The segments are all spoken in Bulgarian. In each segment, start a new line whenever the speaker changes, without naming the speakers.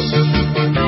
Thank you.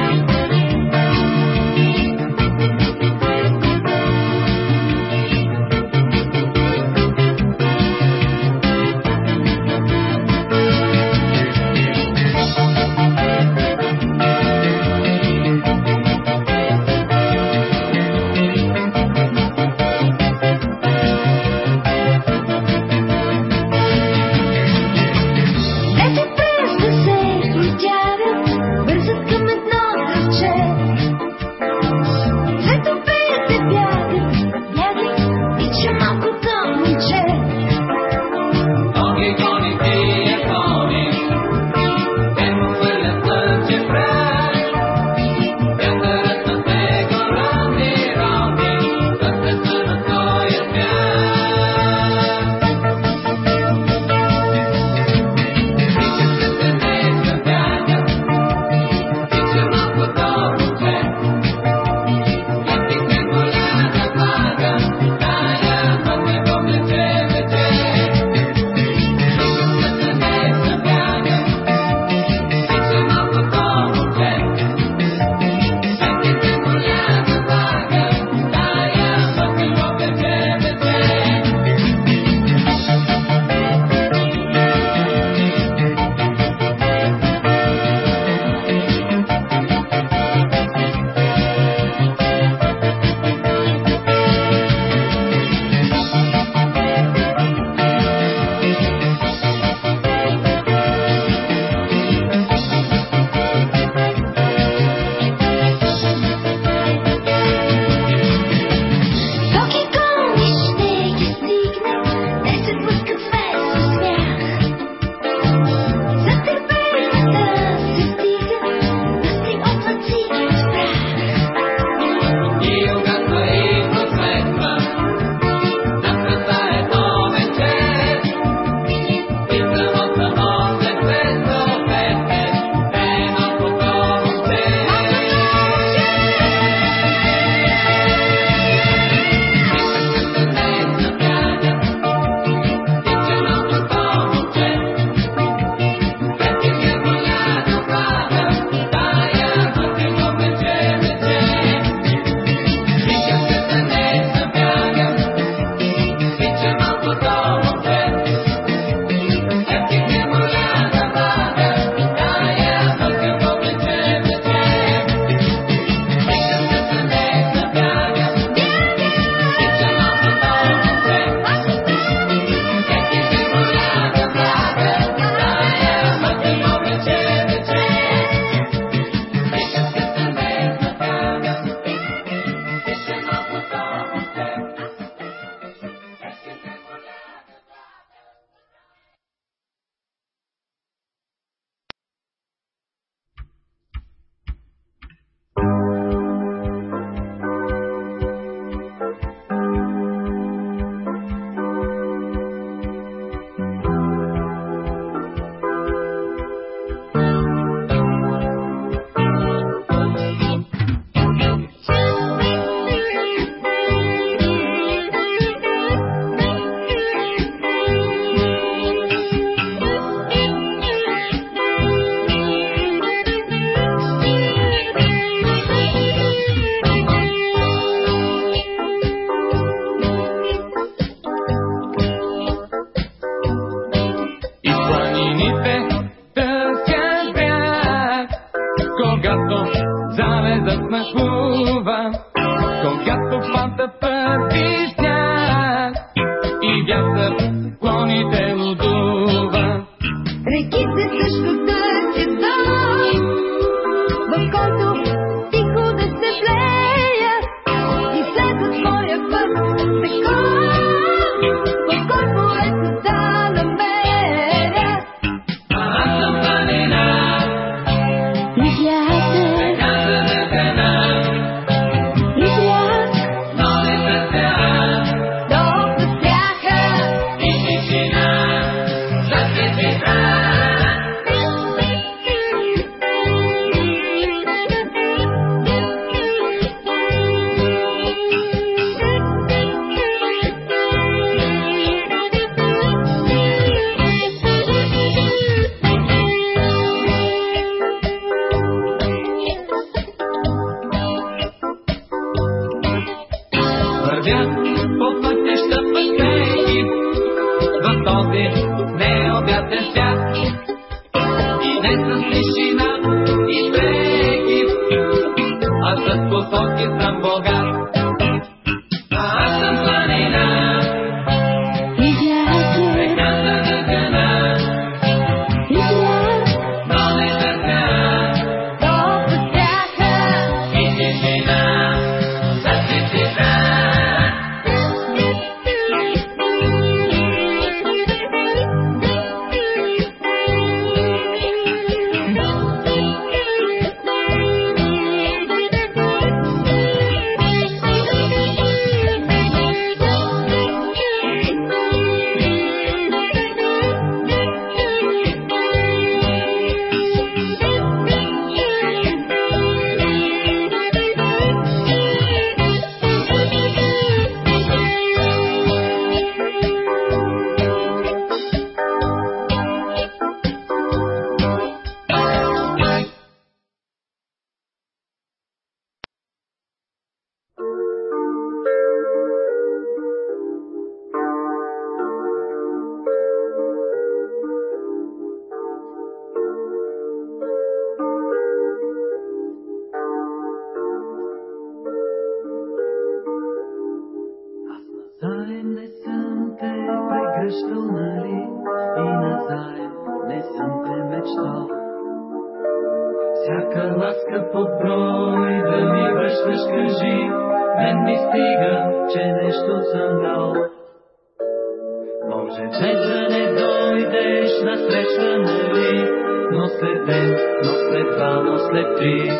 Рече, да не дойдеш на среща, нали? Но след ден, но след два, но след три.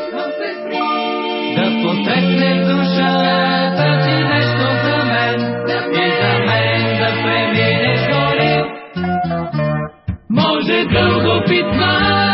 Да потресне душата ти нещо за мен и за мен да преминеш гори. Може дълго
питваш,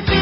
this